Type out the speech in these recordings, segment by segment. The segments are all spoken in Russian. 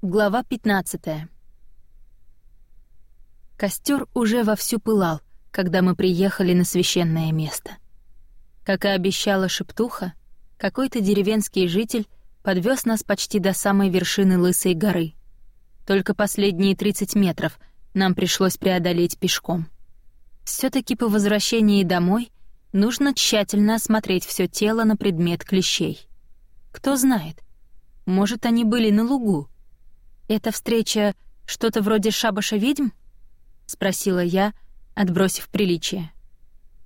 Глава 15. Костер уже вовсю пылал, когда мы приехали на священное место. Как и обещала шептуха, какой-то деревенский житель подвез нас почти до самой вершины Лысой горы. Только последние 30 метров нам пришлось преодолеть пешком. все таки по возвращении домой нужно тщательно осмотреть все тело на предмет клещей. Кто знает, может, они были на лугу, «Эта встреча что-то вроде шабаша ведьм?» — спросила я, отбросив приличие.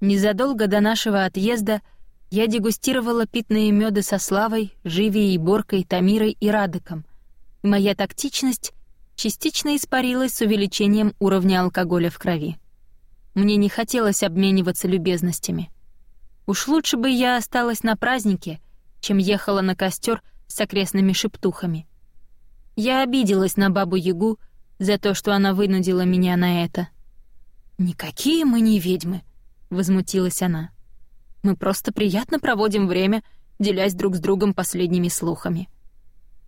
Незадолго до нашего отъезда я дегустировала питные меды со Славой, Живией, Боркой, Тамирой и Радыком. Моя тактичность частично испарилась с увеличением уровня алкоголя в крови. Мне не хотелось обмениваться любезностями. Уж лучше бы я осталась на празднике, чем ехала на костер с окрестными шептухами — я обиделась на бабу-ягу за то, что она вынудила меня на это. «Никакие мы не ведьмы», — возмутилась она. «Мы просто приятно проводим время, делясь друг с другом последними слухами».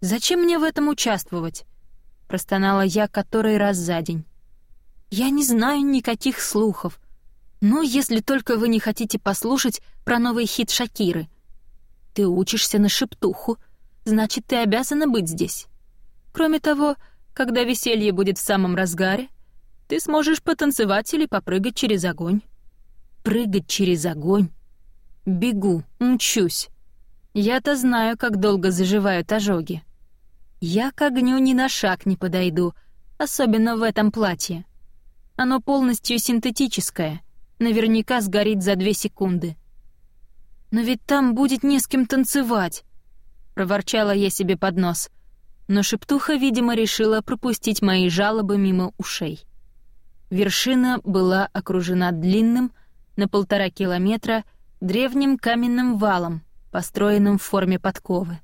«Зачем мне в этом участвовать?» — простонала я который раз за день. «Я не знаю никаких слухов. Ну, если только вы не хотите послушать про новый хит Шакиры. Ты учишься на шептуху, значит, ты обязана быть здесь». Кроме того, когда веселье будет в самом разгаре, ты сможешь потанцевать или попрыгать через огонь. Прыгать через огонь? Бегу, мчусь. Я-то знаю, как долго заживают ожоги. Я к огню ни на шаг не подойду, особенно в этом платье. Оно полностью синтетическое, наверняка сгорит за две секунды. Но ведь там будет не с кем танцевать, проворчала я себе под нос — но шептуха, видимо, решила пропустить мои жалобы мимо ушей. Вершина была окружена длинным, на полтора километра, древним каменным валом, построенным в форме подковы.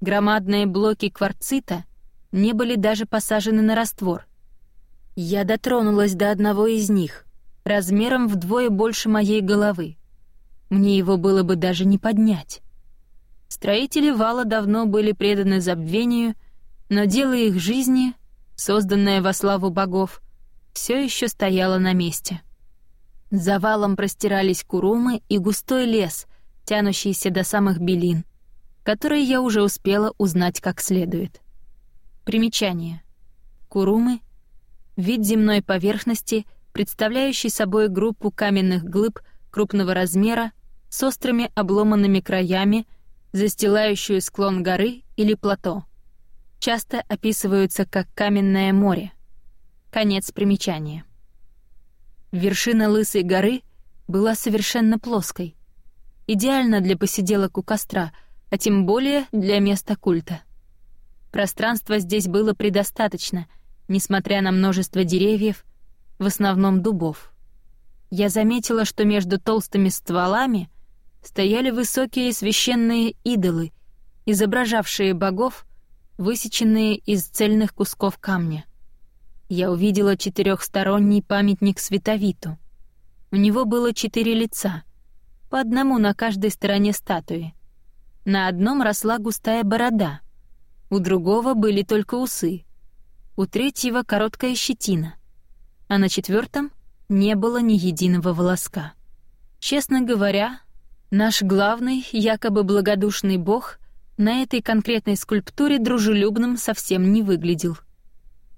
Громадные блоки кварцита не были даже посажены на раствор. Я дотронулась до одного из них, размером вдвое больше моей головы. Мне его было бы даже не поднять. Строители вала давно были преданы забвению, но дело их жизни, созданное во славу богов, все еще стояло на месте. За валом простирались курумы и густой лес, тянущийся до самых белин, которые я уже успела узнать как следует. Примечание. Курумы — вид земной поверхности, представляющий собой группу каменных глыб крупного размера с острыми обломанными краями — застилающую склон горы или плато. Часто описываются как каменное море. Конец примечания. Вершина Лысой горы была совершенно плоской. Идеально для посиделок у костра, а тем более для места культа. Пространства здесь было предостаточно, несмотря на множество деревьев, в основном дубов. Я заметила, что между толстыми стволами — стояли высокие священные идолы, изображавшие богов, высеченные из цельных кусков камня. Я увидела четырехсторонний памятник Световиту. У него было четыре лица, по одному на каждой стороне статуи. На одном росла густая борода, у другого были только усы, у третьего — короткая щетина, а на четвертом не было ни единого волоска. Честно говоря, Наш главный, якобы благодушный бог, на этой конкретной скульптуре дружелюбным совсем не выглядел.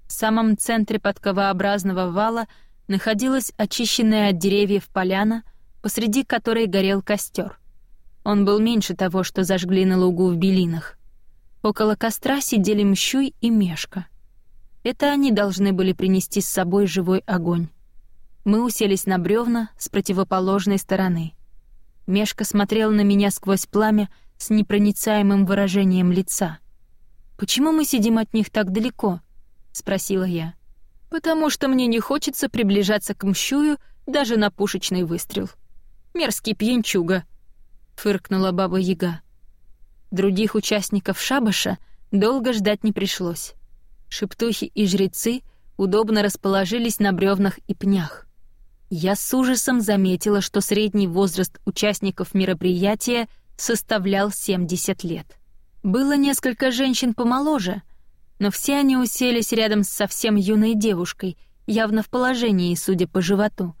В самом центре подковообразного вала находилась очищенная от деревьев поляна, посреди которой горел костер. Он был меньше того, что зажгли на лугу в Белинах. Около костра сидели Мщуй и Мешка. Это они должны были принести с собой живой огонь. Мы уселись на бревна с противоположной стороны — Мешка смотрел на меня сквозь пламя с непроницаемым выражением лица. «Почему мы сидим от них так далеко?» — спросила я. «Потому что мне не хочется приближаться к мщую даже на пушечный выстрел. Мерзкий пьянчуга», — фыркнула баба Яга. Других участников шабаша долго ждать не пришлось. Шептухи и жрецы удобно расположились на бревнах и пнях. Я с ужасом заметила, что средний возраст участников мероприятия составлял 70 лет. Было несколько женщин помоложе, но все они уселись рядом с совсем юной девушкой, явно в положении, судя по животу,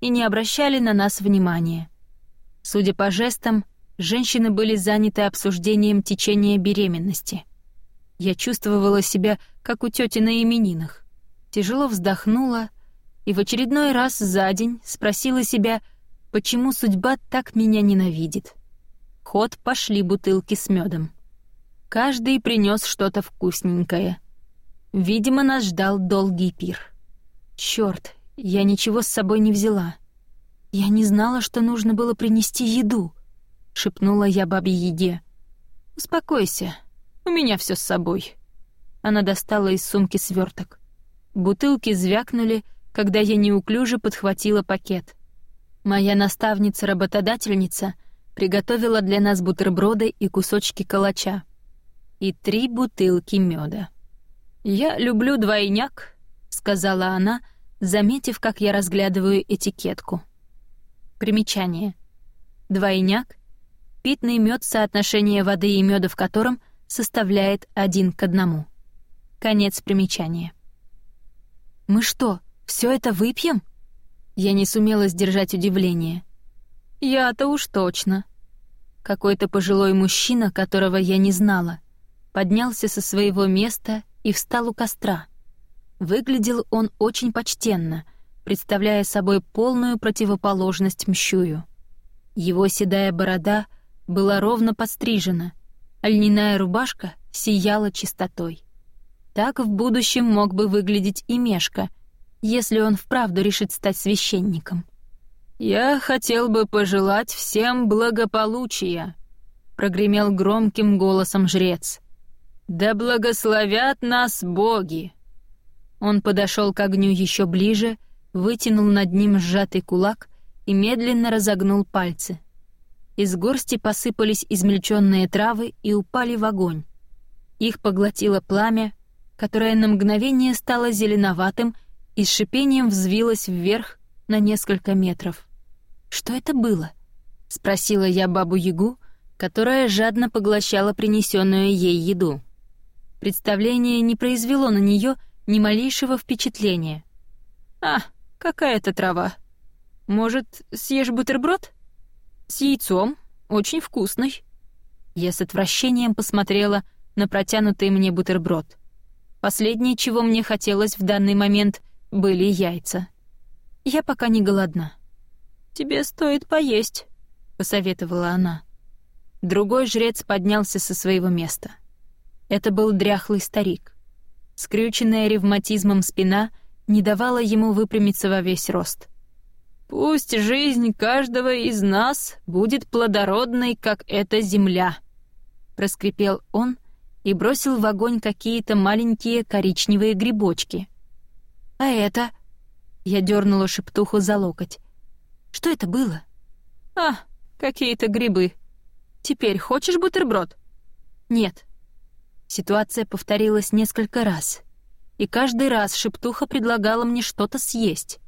и не обращали на нас внимания. Судя по жестам, женщины были заняты обсуждением течения беременности. Я чувствовала себя, как у тети на именинах. Тяжело вздохнула и в очередной раз за день спросила себя, почему судьба так меня ненавидит. ход пошли бутылки с медом. Каждый принес что-то вкусненькое. Видимо, нас ждал долгий пир. Черт, я ничего с собой не взяла. Я не знала, что нужно было принести еду, шепнула я бабе Еде. Успокойся, у меня все с собой. Она достала из сумки сверток. Бутылки звякнули, когда я неуклюже подхватила пакет. Моя наставница-работодательница приготовила для нас бутерброды и кусочки калача и три бутылки меда. «Я люблю двойняк», — сказала она, заметив, как я разглядываю этикетку. Примечание. Двойняк — питный мед, соотношение воды и меда в котором составляет один к одному. Конец примечания. «Мы что, все это выпьем?» Я не сумела сдержать удивление. «Я-то уж точно». Какой-то пожилой мужчина, которого я не знала — поднялся со своего места и встал у костра. Выглядел он очень почтенно, представляя собой полную противоположность мщую. Его седая борода была ровно подстрижена, а льняная рубашка сияла чистотой. Так в будущем мог бы выглядеть и Мешка, если он вправду решит стать священником. «Я хотел бы пожелать всем благополучия», — прогремел громким голосом жрец. «Да благословят нас боги!» Он подошел к огню еще ближе, вытянул над ним сжатый кулак и медленно разогнул пальцы. Из горсти посыпались измельченные травы и упали в огонь. Их поглотило пламя, которое на мгновение стало зеленоватым и с шипением взвилось вверх на несколько метров. «Что это было?» — спросила я бабу-ягу, которая жадно поглощала принесенную ей еду. Представление не произвело на нее ни малейшего впечатления. «А, какая-то трава. Может, съешь бутерброд? С яйцом, очень вкусный». Я с отвращением посмотрела на протянутый мне бутерброд. Последнее, чего мне хотелось в данный момент, были яйца. Я пока не голодна. «Тебе стоит поесть», — посоветовала она. Другой жрец поднялся со своего места. Это был дряхлый старик. Скрюченная ревматизмом спина не давала ему выпрямиться во весь рост. «Пусть жизнь каждого из нас будет плодородной, как эта земля», — проскрипел он и бросил в огонь какие-то маленькие коричневые грибочки. «А это...» — я дернула шептуху за локоть. «Что это было?» «А, какие-то грибы. Теперь хочешь бутерброд?» «Нет», Ситуация повторилась несколько раз, и каждый раз шептуха предлагала мне что-то съесть.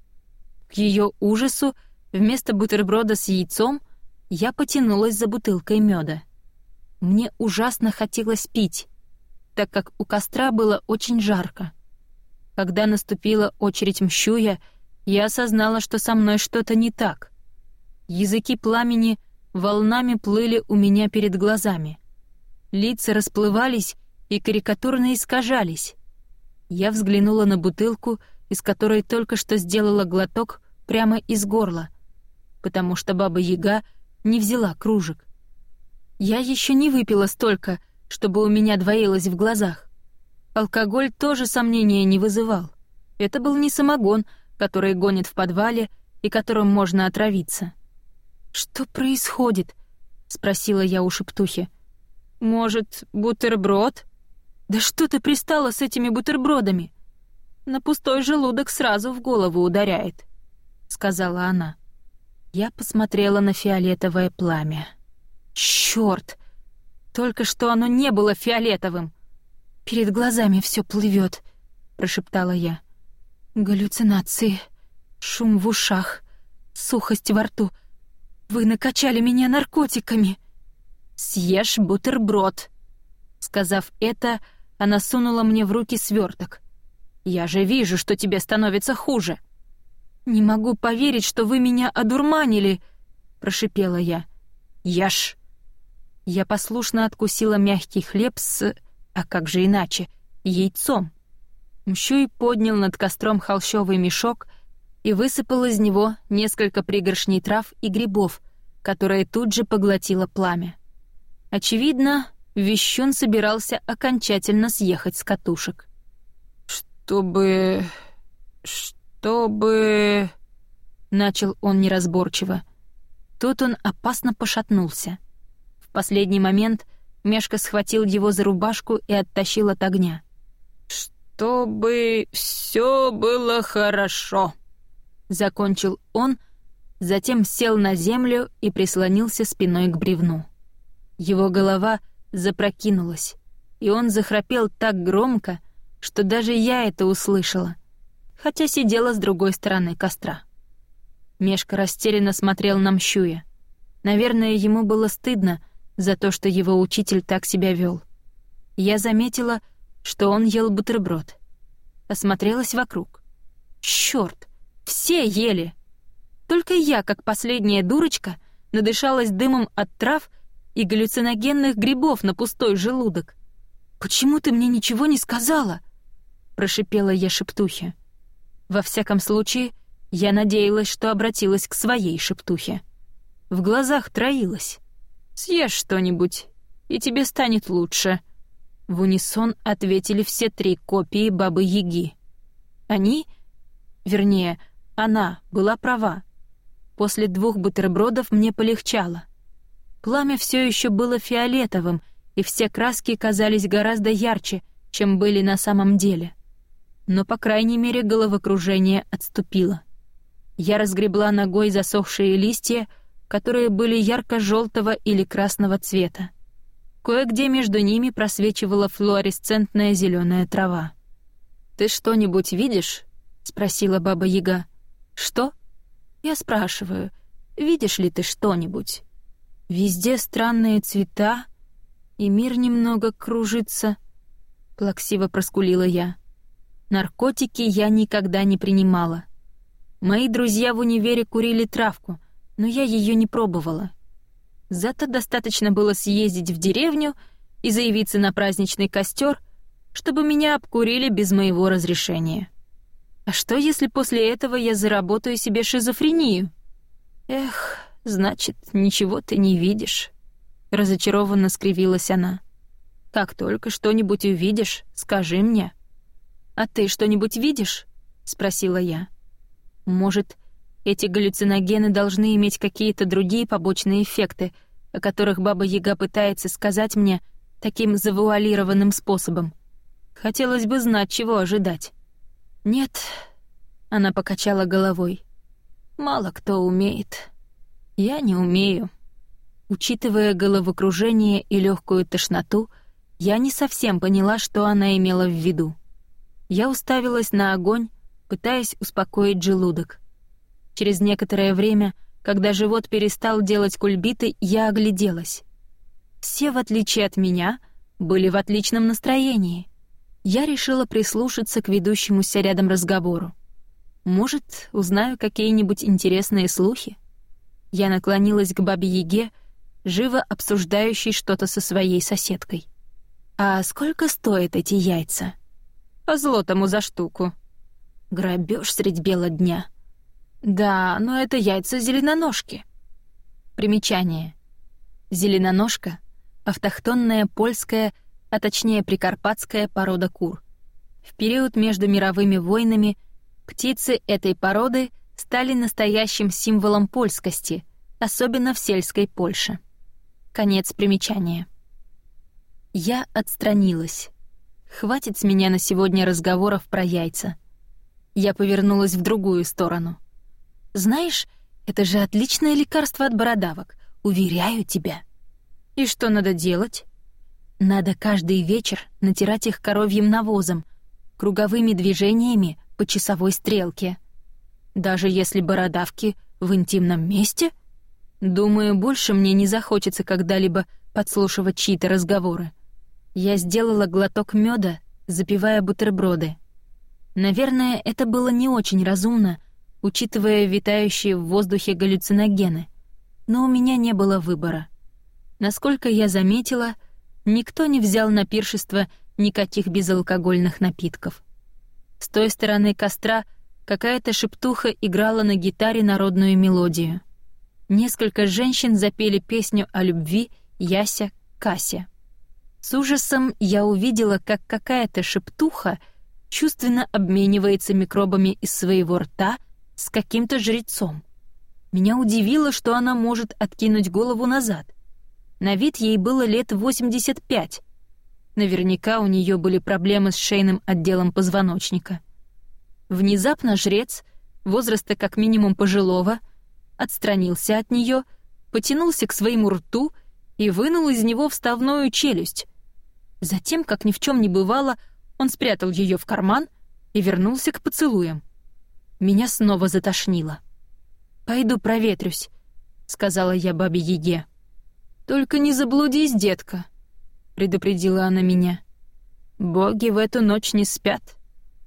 К ее ужасу, вместо бутерброда с яйцом я потянулась за бутылкой меда. Мне ужасно хотелось пить, так как у костра было очень жарко. Когда наступила очередь мщуя, я осознала, что со мной что-то не так. Языки пламени волнами плыли у меня перед глазами. Лица расплывались, и карикатурно искажались. Я взглянула на бутылку, из которой только что сделала глоток прямо из горла, потому что Баба-Яга не взяла кружек. Я еще не выпила столько, чтобы у меня двоилось в глазах. Алкоголь тоже сомнения не вызывал. Это был не самогон, который гонит в подвале и которым можно отравиться. «Что происходит?» — спросила я у шептухи. «Может, бутерброд?» «Да что ты пристала с этими бутербродами? На пустой желудок сразу в голову ударяет», — сказала она. Я посмотрела на фиолетовое пламя. Чёрт! Только что оно не было фиолетовым. Перед глазами все плывет, прошептала я. Галлюцинации, шум в ушах, сухость во рту. Вы накачали меня наркотиками. Съешь бутерброд. Сказав это, она сунула мне в руки сверток. «Я же вижу, что тебе становится хуже!» «Не могу поверить, что вы меня одурманили!» — прошипела я. «Яш!» Я послушно откусила мягкий хлеб с... А как же иначе? Яйцом. Мщуй поднял над костром холщовый мешок и высыпал из него несколько пригоршней трав и грибов, которые тут же поглотило пламя. Очевидно, Вещун собирался окончательно съехать с катушек. «Чтобы... чтобы...» — начал он неразборчиво. Тут он опасно пошатнулся. В последний момент Мешка схватил его за рубашку и оттащил от огня. «Чтобы все было хорошо», — закончил он, затем сел на землю и прислонился спиной к бревну. Его голова запрокинулась, и он захрапел так громко, что даже я это услышала, хотя сидела с другой стороны костра. Мешка растерянно смотрел на Мщуя. Наверное, ему было стыдно за то, что его учитель так себя вел. Я заметила, что он ел бутерброд. Осмотрелась вокруг. Чёрт, все ели. Только я, как последняя дурочка, надышалась дымом от трав и галлюциногенных грибов на пустой желудок. «Почему ты мне ничего не сказала?» — прошипела я шептухе. Во всяком случае, я надеялась, что обратилась к своей шептухе. В глазах троилась. «Съешь что-нибудь, и тебе станет лучше». В унисон ответили все три копии Бабы-Яги. Они, вернее, она была права. После двух бутербродов мне полегчало. Пламя все еще было фиолетовым, и все краски казались гораздо ярче, чем были на самом деле. Но, по крайней мере, головокружение отступило. Я разгребла ногой засохшие листья, которые были ярко-желтого или красного цвета. Кое-где между ними просвечивала флуоресцентная зеленая трава. «Ты что-нибудь видишь?» — спросила Баба Яга. «Что?» «Я спрашиваю, видишь ли ты что-нибудь?» «Везде странные цвета, и мир немного кружится», — плаксиво проскулила я. «Наркотики я никогда не принимала. Мои друзья в универе курили травку, но я ее не пробовала. Зато достаточно было съездить в деревню и заявиться на праздничный костер, чтобы меня обкурили без моего разрешения. А что, если после этого я заработаю себе шизофрению? Эх, значит, ничего ты не видишь. Разочарованно скривилась она. Как только что-нибудь увидишь, скажи мне. А ты что-нибудь видишь? спросила я. Может, эти галлюциногены должны иметь какие-то другие побочные эффекты, о которых Баба Яга пытается сказать мне таким завуалированным способом. Хотелось бы знать, чего ожидать. Нет, она покачала головой. Мало кто умеет. Я не умею. Учитывая головокружение и легкую тошноту, я не совсем поняла, что она имела в виду. Я уставилась на огонь, пытаясь успокоить желудок. Через некоторое время, когда живот перестал делать кульбиты, я огляделась. Все, в отличие от меня, были в отличном настроении. Я решила прислушаться к ведущемуся рядом разговору. Может, узнаю какие-нибудь интересные слухи? Я наклонилась к бабе-яге, живо обсуждающей что-то со своей соседкой. «А сколько стоят эти яйца?» «По злотому за штуку», Грабеж средь бела дня. Да, но это яйца зеленоножки. Примечание. Зеленоножка — автохтонная польская, а точнее прикарпатская порода кур. В период между мировыми войнами птицы этой породы стали настоящим символом польскости, особенно в сельской Польше. Конец примечания. Я отстранилась. Хватит с меня на сегодня разговоров про яйца. Я повернулась в другую сторону. «Знаешь, это же отличное лекарство от бородавок, уверяю тебя». «И что надо делать?» «Надо каждый вечер натирать их коровьим навозом, круговыми движениями по часовой стрелке. Даже если бородавки в интимном месте? Думаю, больше мне не захочется когда-либо подслушивать чьи-то разговоры. Я сделала глоток меда, запивая бутерброды. Наверное, это было не очень разумно, учитывая витающие в воздухе галлюциногены, но у меня не было выбора. Насколько я заметила, никто не взял на пиршество никаких безалкогольных напитков. С той стороны костра какая-то шептуха играла на гитаре народную мелодию. Несколько женщин запели песню о любви Яся Кася. С ужасом я увидела, как какая-то шептуха чувственно обменивается микробами из своего рта с каким-то жрецом. Меня удивило, что она может откинуть голову назад. На вид ей было лет 85. Наверняка у нее были проблемы с шейным отделом позвоночника. Внезапно жрец, возраста как минимум пожилого, отстранился от нее, потянулся к своему рту и вынул из него вставную челюсть. Затем, как ни в чем не бывало, он спрятал ее в карман и вернулся к поцелуям. Меня снова затошнило. «Пойду проветрюсь», — сказала я бабе Еге. «Только не заблудись, детка», — предупредила она меня. «Боги в эту ночь не спят.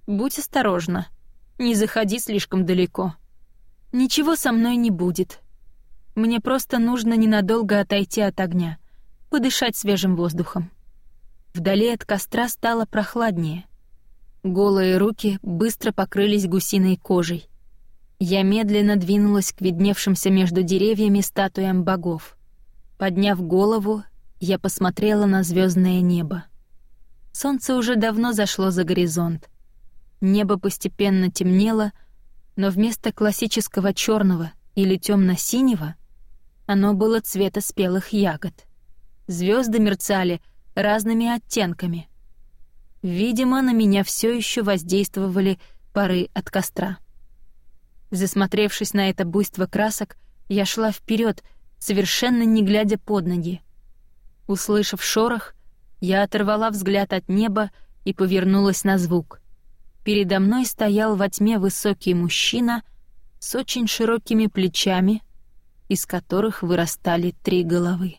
Будь осторожна, не заходи слишком далеко. Ничего со мной не будет. Мне просто нужно ненадолго отойти от огня, подышать свежим воздухом». Вдали от костра стало прохладнее. Голые руки быстро покрылись гусиной кожей. Я медленно двинулась к видневшимся между деревьями статуям богов. Подняв голову, я посмотрела на звездное небо. Солнце уже давно зашло за горизонт. Небо постепенно темнело, но вместо классического черного или темно-синего оно было цвета спелых ягод. Звезды мерцали — разными оттенками. Видимо, на меня все еще воздействовали пары от костра. Засмотревшись на это буйство красок, я шла вперед, совершенно не глядя под ноги. Услышав шорох, я оторвала взгляд от неба и повернулась на звук. Передо мной стоял во тьме высокий мужчина с очень широкими плечами, из которых вырастали три головы.